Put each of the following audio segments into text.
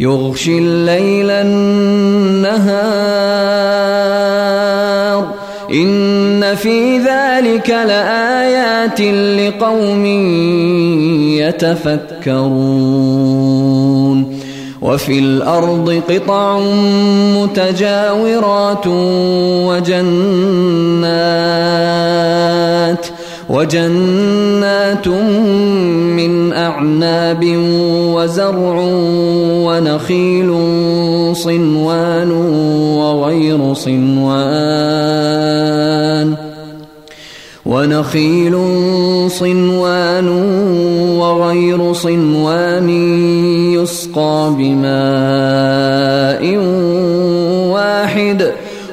يغشي الليل النهار. إن في ذلك لآيات لقوم يتفكرون. وفي الأرض قطع متجاورات وجنات. وجنات من أعناب وزرع ونخيل صنوان وغير صنوان ونخيل صنوان وغير صنوان يسقى بماء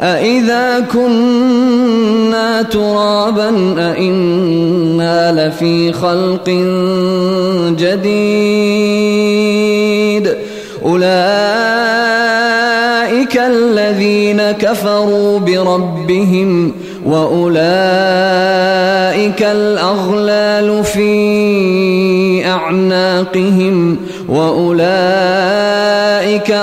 أإذا كنا ترابا أإنا لفي خلق جديد أولئك الذين كفروا بربهم وأولئك الأغلال في أعناقهم وأولئك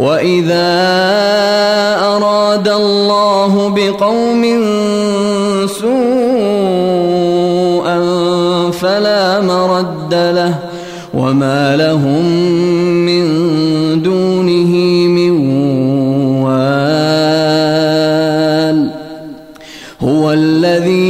وإذا أراد الله بقوم سوءا فلا مرد له وما لهم من دونه من وال هو الذي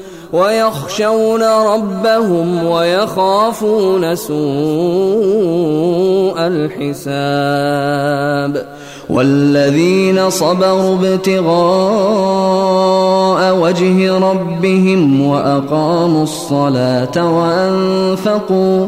ويخشون ربهم ويخافون سوء الحساب والذين صبروا ابتغاء وجه ربهم وأقاموا الصلاة وأنفقوا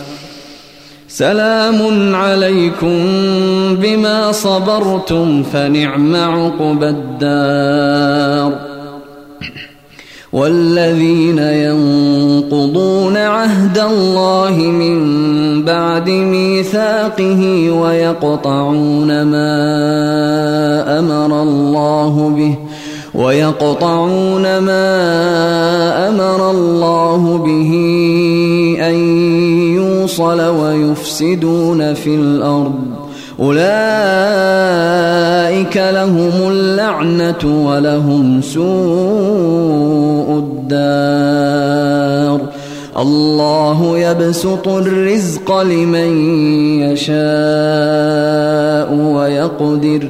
سلام عليكم بما صبرتم فنعم عقبى الدار. والذين ينقضون عهد الله من بعد ميثاقه ويقطعون ما أمر الله به ويقطعون ما أمر الله به يوصل ويفسدون في الأرض. أولئك لهم اللعنة ولهم سوء الدار. الله يبسط الرزق لمن يشاء ويقدر.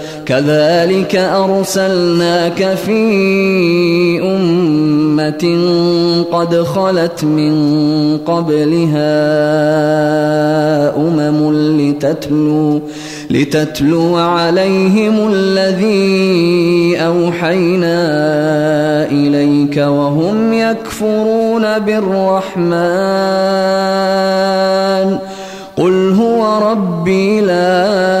كذلك أرسلناك في أمة قد خلت من قبلها أمم لتتلو لتتلو عليهم الذي أوحينا إليك وهم يكفرون بالرحمن قل هو ربي لا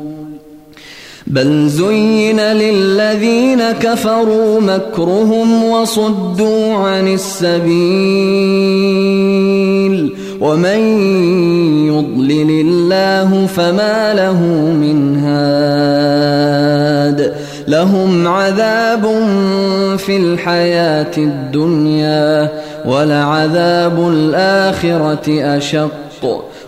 بل زين للذين كفروا مكرهم وصدوا عن السبيل ومن يضلل الله فما له من هاد لهم عذاب في الحياة الدنيا ولعذاب الآخرة أشق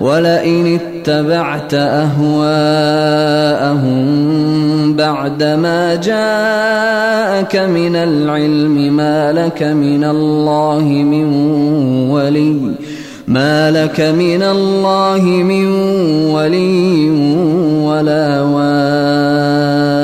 ولئن اتبعت أهواءهم بعدما جاءك من العلم ما لك من الله من ولي ما لك من الله من ولي ولا واق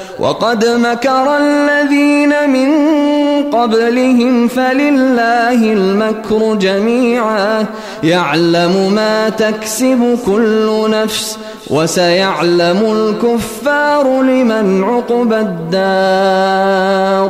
وقد مكر الذين من قبلهم فلله المكر جميعا. يعلم ما تكسب كل نفس وسيعلم الكفار لمن عقبى الدار.